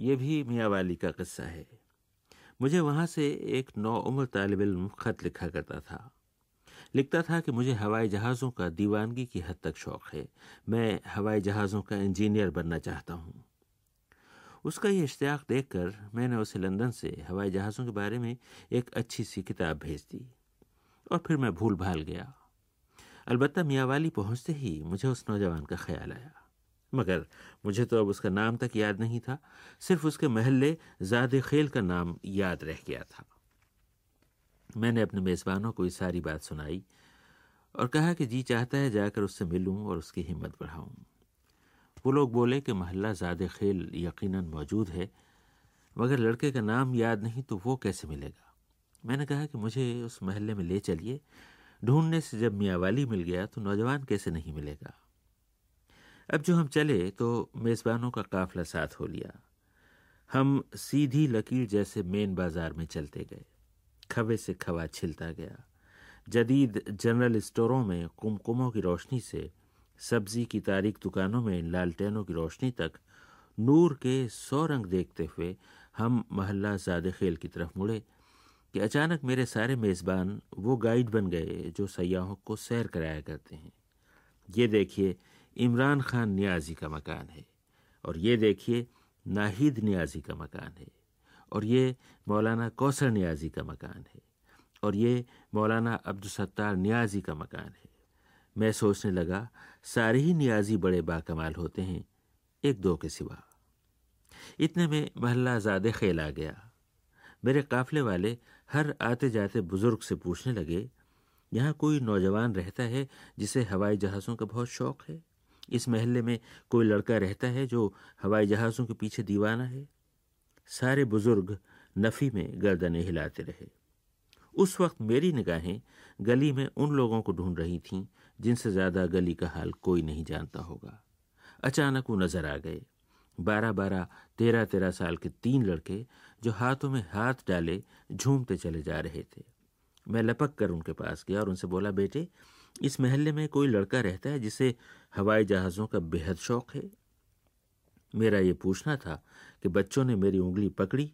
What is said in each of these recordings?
یہ بھی میاں والی کا قصہ ہے۔ مجھے وہاں سے ایک نو عمر طالب علم خط لکھا کرتا تھا۔ لکھتا تھا کہ مجھے ہوائی جہازوں کا دیوانگی کی حد تک شوق ہے۔ میں ہوائی جہازوں کا انجینئر بننا چاہتا ہوں۔ اس کا یہ اشتیاق دیکھ کر میں نے اسے لندن سے ہوائی جہازوں کے بارے میں ایک اچھی سی کتاب بھیج دی۔ اور پھر میں بھول بھال گیا۔ البتہ میاں والی پہنچتے ہی مجھے اس نوجوان کا خیال آیا۔ مگر مجھے تو اب اس کا نام تک یاد نہیں تھا، صرف اس کے محلے زاد خیل کا نام یاد رہ گیا تھا۔ میں نے اپنے میزبانوں کو یہ ساری بات سنائی اور کہا کہ جی چاہتا ہے جا کر اس سے ملوں اور اس کی ہمت بڑھاؤں۔ وہ لوگ بولے کہ محلہ زاد خیل یقیناً موجود ہے، مگر لڑکے کا نام یاد نہیں تو وہ کیسے ملے گا؟ میں نے کہا کہ مجھے اس محلے میں لے چلیے، ڈھونڈنے سے جب میاں والی مل گیا تو نوجوان کیسے نہیں ملے گا؟ اب جو ہم چلے تو میزبانوں کا قافلہ ساتھ ہو لیا۔ ہم سیدھی لکیر جیسے مین بازار میں چلتے گئے۔ کھوے سے کھوا چھلتا گیا۔ جدید جنرل اسٹوروں میں کمکموں کی روشنی سے سبزی کی تاریخ دکانوں میں لالٹینوں کی روشنی تک نور کے سو رنگ دیکھتے ہوئے ہم محلہ زاد خیل کی طرف مڑے کہ اچانک میرے سارے میزبان وہ گائیڈ بن گئے جو سیاحوں کو سیر کرایا کرتے ہیں۔ یہ دیکھیے عمران خان نیازی کا مکان ہے اور یہ دیکھیے ناہید نیازی کا مکان ہے اور یہ مولانا کوثر نیازی کا مکان ہے اور یہ مولانا عبدالستار نیازی کا مکان ہے۔ میں سوچنے لگا، سارے ہی نیازی بڑے باکمال ہوتے ہیں، ایک دو کے سوا۔ اتنے میں محلہ زیادہ خیل آ گیا۔ میرے قافلے والے ہر آتے جاتے بزرگ سے پوچھنے لگے، یہاں کوئی نوجوان رہتا ہے جسے ہوائی جہازوں کا بہت شوق ہے؟ اس محلے میں کوئی لڑکا رہتا ہے جو ہوائی جہازوں کے پیچھے دیوانہ ہے؟ سارے بزرگ نفی میں گردنیں ہلاتے رہے۔ اس وقت میری نگاہیں گلی میں ان لوگوں کو ڈھونڈ رہی تھیں جن سے زیادہ گلی کا حال کوئی نہیں جانتا ہوگا۔ اچانک وہ نظر آ گئے۔ بارہ بارہ تیرہ تیرہ سال کے تین لڑکے جو ہاتھوں میں ہاتھ ڈالے جھومتے چلے جا رہے تھے۔ میں لپک کر ان کے پاس گیا اور ان سے بولا، بیٹے اس محلے میں کوئی لڑکا رہتا ہے جسے ہوائی جہازوں کا بے حد شوق ہے؟ میرا یہ پوچھنا تھا کہ بچوں نے میری انگلی پکڑی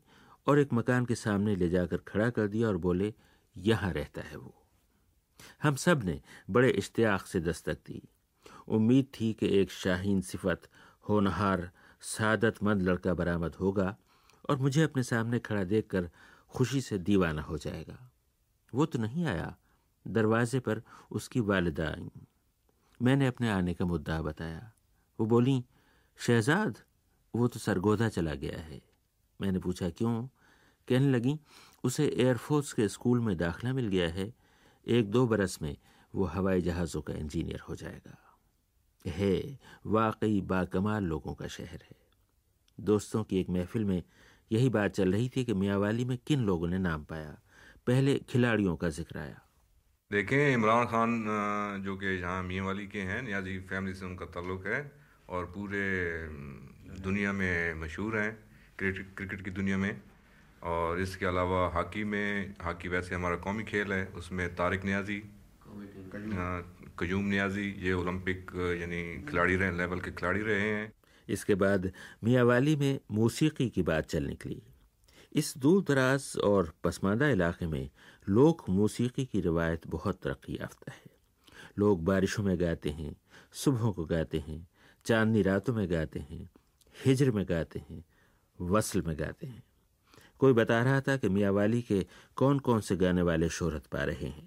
اور ایک مکان کے سامنے لے جا کر کھڑا کر دیا اور بولے، یہاں رہتا ہے وہ۔ ہم سب نے بڑے اشتیاق سے دستک دی۔ امید تھی کہ ایک شاہین صفت، ہونہار، سعادت مند لڑکا برآمد ہوگا اور مجھے اپنے سامنے کھڑا دیکھ کر خوشی سے دیوانہ ہو جائے گا۔ وہ تو نہیں آیا۔ دروازے پر اس کی والدہ آئیں۔ میں نے اپنے آنے کا مدعا بتایا۔ وہ بولیں، شہزاد، وہ تو سرگودا چلا گیا ہے۔ میں نے پوچھا، کیوں؟ کہنے لگیں، اسے ایئر فورس کے اسکول میں داخلہ مل گیا ہے۔ ایک دو برس میں وہ ہوائی جہازوں کا انجینئر ہو جائے گا۔ ہے، واقعی باکمال لوگوں کا شہر ہے۔ دوستوں کی ایک محفل میں یہی بات چل رہی تھی کہ میاں والی میں کن لوگوں نے نام پایا۔ پہلے کھلاڑیوں کا ذکر آیا۔ دیکھیں، عمران خان جو کہ یہاں میاں والی کے ہیں، نیازی فیملی سے ان کا تعلق ہے اور پورے دنیا میں مشہور ہیں، کرکٹ کی دنیا میں۔ اور اس کے علاوہ ہاکی میں، ہاکی ویسے ہمارا قومی کھیل ہے، اس میں طارق نیازی قیوم نیازی، یہ اولمپک یعنی کھلاڑی رہے، لیول کے کھلاڑی رہے ہیں۔ اس کے بعد میاں والی میں موسیقی کی بات چل نکلی۔ اس دور دراز اور پسماندہ علاقے میں لوک موسیقی کی روایت بہت ترقی یافتہ ہے۔ لوگ بارشوں میں گاتے ہیں، صبحوں کو گاتے ہیں، چاندنی راتوں میں گاتے ہیں، ہجر میں گاتے ہیں، وصل میں گاتے ہیں۔ کوئی بتا رہا تھا کہ میاں والی کے کون کون سے گانے والے شہرت پا رہے ہیں؟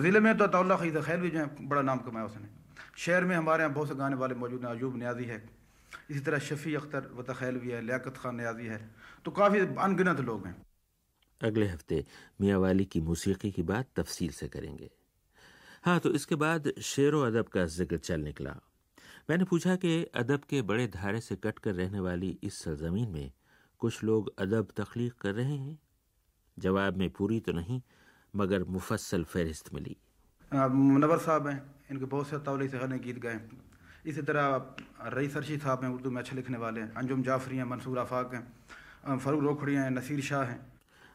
ضلع میں تو اللہ خید خیر بھی جو ہے بڑا نام کمایا اس نے۔ شہر میں ہمارے یہاں بہت سے گانے والے موجود ہیں، عجوب نیازی ہے۔ اسی طرح شفیع اختر و تخیل بھی ہے لیاقت خان نیازی ہے۔ تو کافی ان گنت لوگ ہیں۔ اگلے ہفتے میاں والی کی موسیقی کی بات تفصیل سے کریں گے۔ ہاں تو اس کے بعد شعر و ادب کا ذکر چل نکلا۔ میں نے پوچھا کہ ادب کے بڑے دھارے سے کٹ کر رہنے والی اس سرزمین میں کچھ لوگ ادب تخلیق کر رہے ہیں؟ جواب میں پوری تو نہیں مگر مفصل فہرست ملی۔ منور صاحب ہیں ان کے بہت سے طولی سے غنے گیت گئے اسی طرح رئی سرشی صاحب ہیں اردو میں اچھے لکھنے والے ہیں۔ انجم جعفری ہیں منصور آفاق ہیں۔ فروغ روکھڑی ہیں نصیر شاہ ہیں۔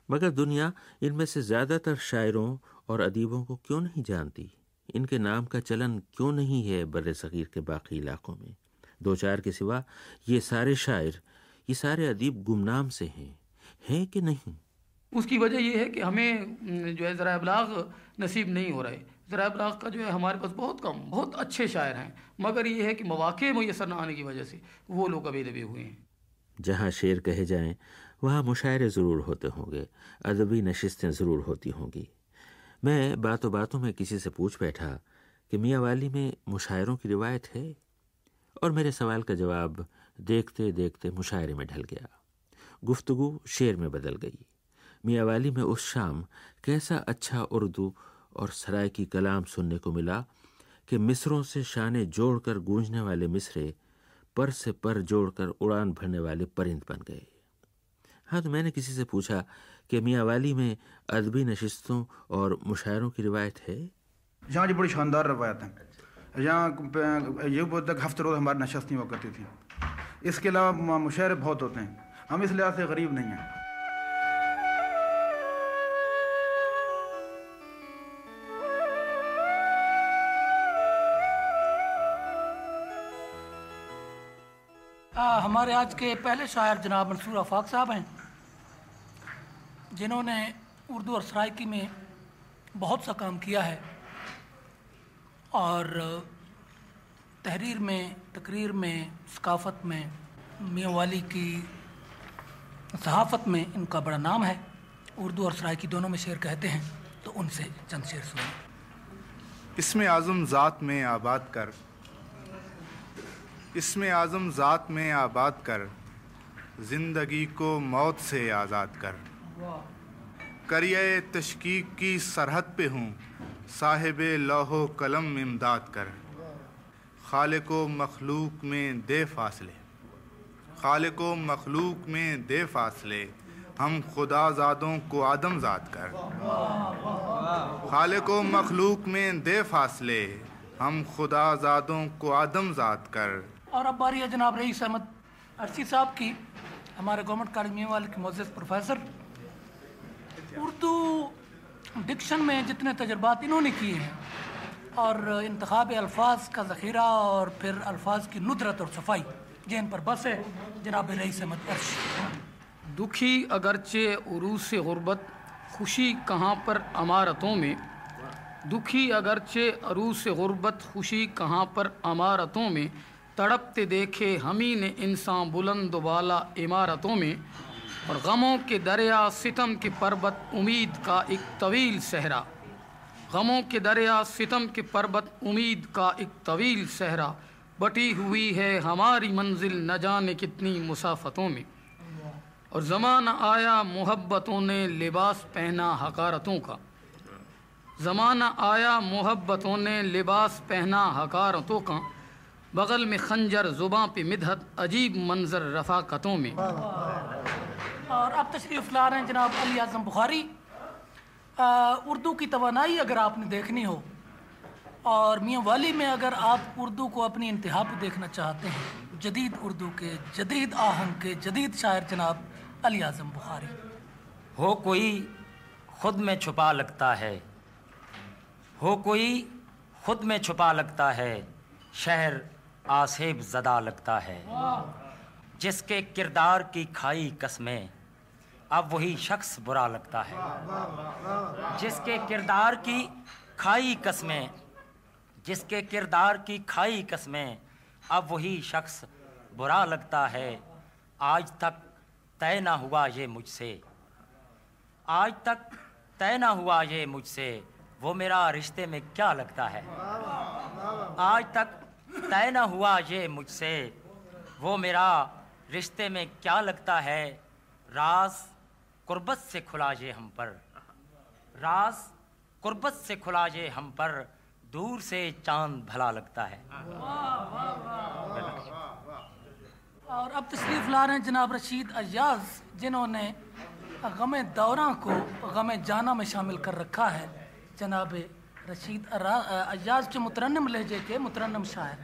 مگر دنیا ان میں سے زیادہ تر شاعروں اور ادیبوں کو کیوں نہیں جانتی؟ ان کے نام کا چلن کیوں نہیں ہے بر صغیر کے باقی علاقوں میں؟ دو چار کے سوا یہ سارے شاعر یہ سارے ادیب گمنام سے ہیں۔ ہیں کہ نہیں؟ اس کی وجہ یہ ہے کہ ہمیں جو ہے ذرائع ابلاغ نصیب نہیں ہو رہے۔ ذرائع ابلاغ کا جو ہے ہمارے پاس بہت کم، بہت اچھے شاعر ہیں۔ مگر یہ ہے کہ مواقع میسر نہ آنے کی وجہ سے وہ لوگ ابھی دبے ہوئے ہیں۔ جہاں شعر کہے جائیں، وہاں مشاعرے ضرور ہوتے ہوں گے، ادبی نشستیں ضرور ہوتی ہوں گی۔ میں باتوں باتوں میں کسی سے پوچھ بیٹھا کہ میاں والی میں مشاعروں کی روایت ہے؟ اور میرے سوال کا جواب دیکھتے دیکھتے مشاعرے میں ڈھل گیا۔ گفتگو شعر میں بدل گئی۔ میاں والی میں اس شام کیسا اچھا اردو اور سرائے کی کلام سننے کو ملا کہ مصروں سے شانے جوڑ کر گونجنے والے مصرے پر سے پر جوڑ کر اڑان بھرنے والے پرند بن گئے۔ ہاں تو میں نے کسی سے پوچھا کہ میاں والی میں ادبی نشستوں اور مشاعروں کی روایت ہے؟ یہاں جی بڑی شاندار روایت ہیں۔ یہاں یہ بہت تک ہفتے روز ہماری نشست نہیں ہوا کرتی تھی۔ اس کے علاوہ مشاعرے بہت ہوتے ہیں۔ ہم اس لحاظ سے غریب نہیں ہیں۔ ہمارے آج کے پہلے شاعر جناب منصور آفاق صاحب ہیں، جنہوں نے اردو اور سرائکی میں بہت سا کام کیا ہے۔ اور تحریر میں، تقریر میں، ثقافت میں، میاں والی کی صحافت میں ان کا بڑا نام ہے۔ اردو اور سرائکی دونوں میں شعر کہتے ہیں، تو ان سے چند شعر سنیں۔ اسم اعظم ذات میں آباد کر اسم اعظم ذات میں آباد کر، زندگی کو موت سے آزاد کر۔ کریے تشکیق کی سرحد پہ ہوں، صاحب لوح و قلم امداد کر۔ خالق و مخلوق میں دے فاصلے۔ خالق و مخلوق میں دے فاصلے۔ ہم خدا زادوں کو آدم زاد کر۔ خالق و مخلوق میں دے فاصلے۔ ہم خدا زادوں کو آدم زاد کر۔ اور اب باری ہے جناب رئیس احمد عرصی صاحب کی، ہمارے گورنمنٹ کالج میں والے کے معزز پروفیسر۔ اردو ڈکشن میں جتنے تجربات انہوں نے کیے ہیں اور انتخاب الفاظ کا ذخیرہ اور پھر الفاظ کی ندرت اور صفائی، جن پر بس ہے جناب رئیس احمد عرش دکھی اگرچہ عروس غربت، خوشی کہاں پر عمارتوں میں؟ دکھی اگرچہ عروس غربت، خوشی کہاں پر عمارتوں میں؟ تڑپتے دیکھے ہمیں نے انسان بلند والا عمارتوں میں اور غموں کے دریا ستم کے پربت امید کا ایک طویل صحرا۔ غموں کے دریا ستم کے پربت امید کا ایک طویل صحرا۔ بٹی ہوئی ہے ہماری منزل نہ جانے کتنی مسافتوں میں۔ اور زمانہ آیا محبتوں نے لباس پہنا حکارتوں کا۔ زمانہ آیا محبتوں نے لباس پہنا حکارتوں کا۔ بغل میں خنجر زباں پہ مدحت عجیب منظر رفاقتوں میں۔ اور اب تشریف لا رہے ہیں جناب علی اعظم بخاری۔ اردو کی توانائی اگر آپ نے دیکھنی ہو اور میاں والی میں اگر آپ اردو کو اپنی انتہا پہ دیکھنا چاہتے ہیں جدید اردو کے جدید آہنگ کے جدید شاعر جناب علی اعظم بخاری۔ ہو کوئی خود میں چھپا لگتا ہے ہو کوئی خود میں چھپا لگتا ہے شہر آسیب زدہ لگتا ہے۔ جس کے کردار کی کھائی قسمیں، اب وہی شخص برا لگتا ہے۔ جس کے کردار کی کھائی قسمیں، جس کے کردار کی کھائی قسمیں، اب وہی شخص برا لگتا ہے۔ آج تک طے نہ ہوا یہ مجھ سے۔ آج تک طے نہ ہوا یہ مجھ سے۔ وہ میرا رشتے میں کیا لگتا ہے؟ آج تک طے نہ ہوا یہ مجھ سے، وہ میرا رشتے میں کیا لگتا ہے؟ راز قربت سے کھلا یہ ہم پر۔ راز قربت سے کھلا یہ ہم پر دور سے چاند بھلا لگتا ہے۔ اور اب تشریف لا رہے ہیں جناب رشید ایاز، جنہوں نے غم دوراں کو غم جانا میں شامل کر رکھا ہے۔ جناب رشید ایاز کے مترنم لہجے کے مترنم شاعر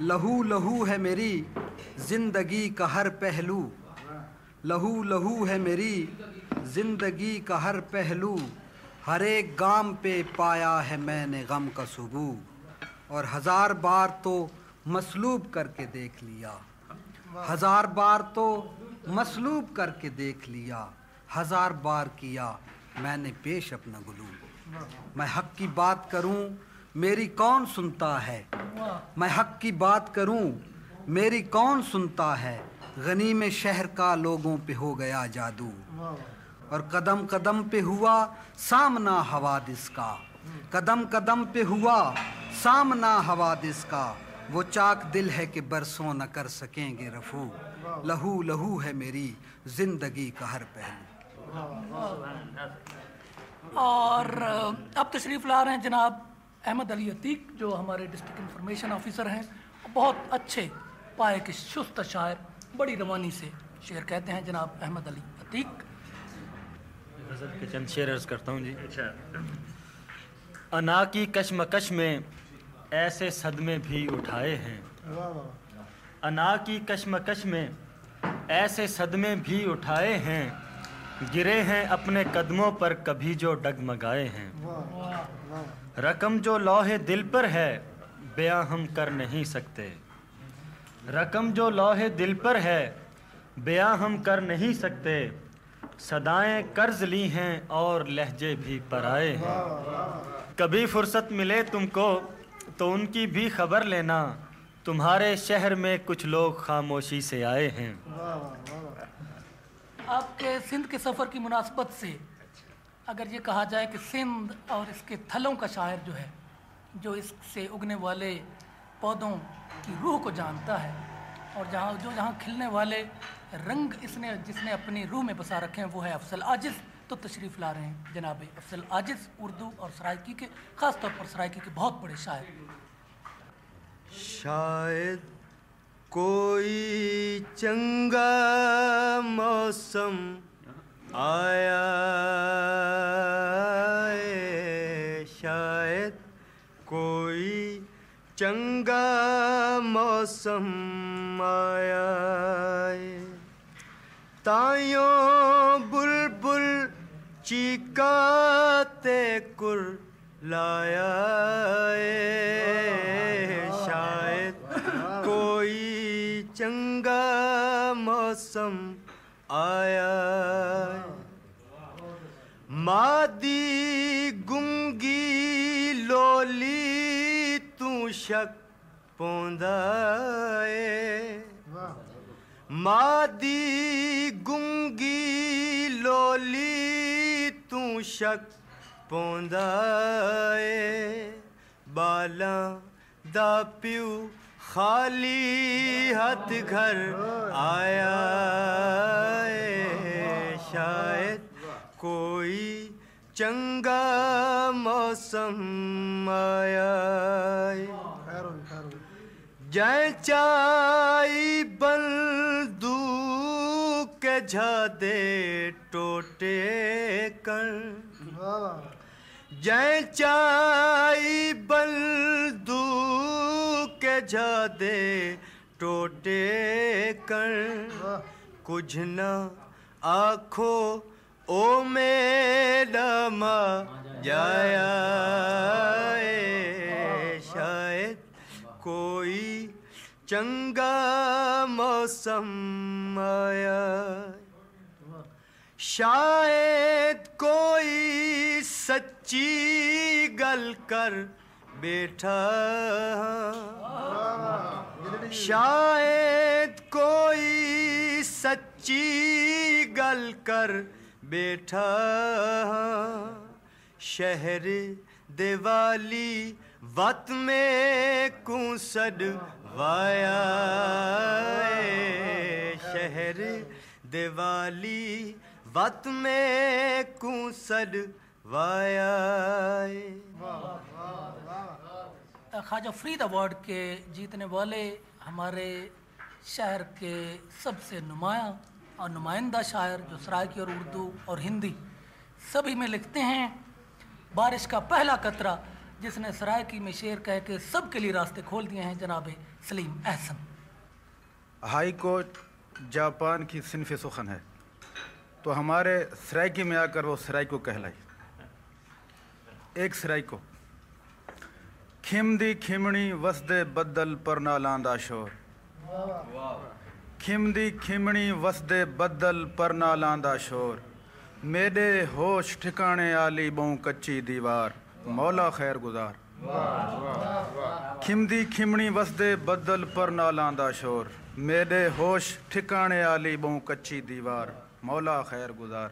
لہو لہو ہے میری زندگی کا ہر پہلو۔ لہو لہو ہے میری زندگی کا ہر پہلو۔ ہر ایک گام پہ پایا ہے میں نے غم کا صبو اور ہزار بار تو مسلوب کر کے دیکھ لیا۔ ہزار بار تو مسلوب کر کے دیکھ لیا۔ ہزار بار کیا میں نے پیش اپنا گلو میں حق کی بات کروں، میری کون سنتا ہے؟ میں حق کی بات کروں، میری کون سنتا ہے؟ غنی میں شہر کا لوگوں پہ ہو گیا جادو۔ اور قدم قدم پہ ہوا سامنا حوادث کا۔ قدم قدم پہ ہوا سامنا حوادث کا۔ وہ چاک دل ہے کہ برسوں نہ کر سکیں گے رفو۔ لہو لہو ہے میری زندگی کا ہر پہلو۔ اور اب تشریف لا رہے ہیں جناب احمد علی عتیق جو ہمارے ڈسٹرکٹ انفارمیشن آفیسر ہیں۔ بہت اچھے پائے کے شست شاعر بڑی روانی سے شعر کہتے ہیں جناب احمد علی عتیق۔ غزل کے چند شعر عرض کرتا ہوں جی۔ انا کی کشمکش میں ایسے صدمے بھی اٹھائے ہیں۔ انا کی کشمکش میں ایسے صدمے بھی اٹھائے ہیں۔ گرے ہیں اپنے قدموں پر کبھی جو ڈگمگائے ہیں۔ رقم جو لوہے دل پر ہے، بیاں ہم کر نہیں سکتے۔ رقم جو لوہے دل پر ہے، بیاں ہم کر نہیں سکتے۔ صدائیں قرض لی ہیں اور لہجے بھی پرائے ہیں۔ کبھی فرصت ملے تم کو تو ان کی بھی خبر لینا۔ تمہارے شہر میں کچھ لوگ خاموشی سے آئے ہیں۔ آپ کے سندھ کے سفر کی مناسبت سے اگر یہ کہا جائے کہ سندھ اور اس کے تھلوں کا شاعر جو ہے، جو اس سے اگنے والے پودوں کی روح کو جانتا ہے اور جہاں، جو جہاں کھلنے والے رنگ اس نے، جس نے اپنی روح میں بسا رکھے ہیں، وہ ہے افضل عاجز۔ تو تشریف لا رہے ہیں جناب افضل عاجز اردو اور سرائکی کے، خاص طور پر سرائکی کے بہت بڑے شاعر۔ شاید کوئی چنگا موسم آیا ہے شاید کوئی چنگا موسم آیا ہے تائیوں بلبل چیکاتے کر لایا ہے موسم آیا۔ مادی گنگی لولی تو شک پوندا ہے مادی گنگی لولی تو شک پوندا ہے بالاں دا پیو خالی ہاتھ گھر آیا ہے شاید کوئی چنگا موسم آیا جائیں چائی بندو کے جھادے ٹوٹے کن جائیں چائی بندو کے جھادے ٹوٹے کن کچھ نہ آنکھو او میرا ماں جایا شاید کوئی چنگا موسم آیا۔ شاید کوئی سچی گل کر۔ بیٹھا شاید کوئی سچی گل کر بیٹھا شہر دیوالی وت میں کوں سڈ وایا شہر دیوالی وت میں کوں خواجہ فرید ایوارڈ کے جیتنے والے ہمارے شہر کے سب سے نمایاں اور نمائندہ شاعر جو سرائکی اور اردو اور ہندی سبھی میں لکھتے ہیں بارش کا پہلا قطرہ جس نے سرائکی میں شعر کہہ کے سب کے لیے راستے کھول دیے ہیں جناب سلیم احسن ہائی کوٹ جاپان کی صنف سخن ہے تو ہمارے سرائکی میں آ کر وہ سرائی کو کہلائی ایک سرائی کو کھم دی کھمنی وسدے بدل پر نالان دا شور کھم دی کھمنی وسدے بدل پر نالان دا شور میڈے ہوش ٹھکانے آلی بوں کچی دیوار مولا خیر گزار کھم دی کھمنی وسدے بدل پر نالان دا شور میڈے ہوش ٹھکانے آلی بوں کچی دیوار مولا خیر گزار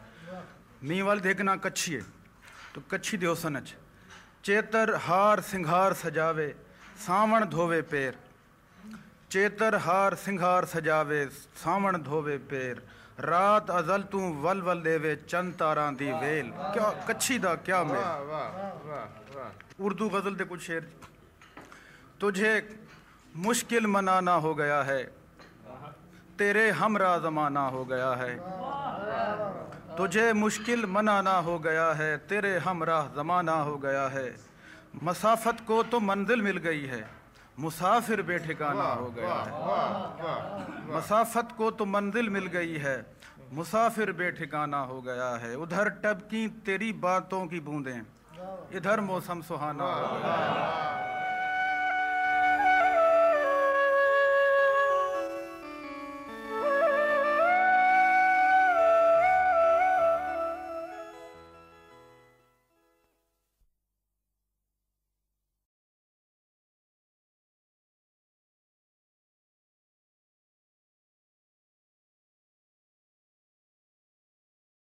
میوال دیکھنا کچھی ہے تو کچھی دیو سنچ چیتر ہار سنگھار سجاوے سامن دھووے پیر چیتر ہار سنگھار سجاوے سامن دھووے پیر رات ازل توں ول ول دے وے چند تاران دی ویل کیا کچھی دا کیا میں اردو غزل دے کچھ شیر تجھے مشکل منانا ہو گیا ہے تیرے ہمراہ زمانہ ہو گیا ہے تجھے مشکل منانا ہو گیا ہے، تیرے ہمراہ زمانہ ہو گیا ہے۔ مسافت کو تو منزل مل گئی ہے، مسافر بے ٹھکانہ ہو گیا ہے۔ مسافت کو تو منزل مل گئی ہے، مسافر بے ٹھکانہ ہو گیا ہے۔ ادھر ٹب کی تیری باتوں کی بوندیں، ادھر موسم سہانا ہو گیا ہے۔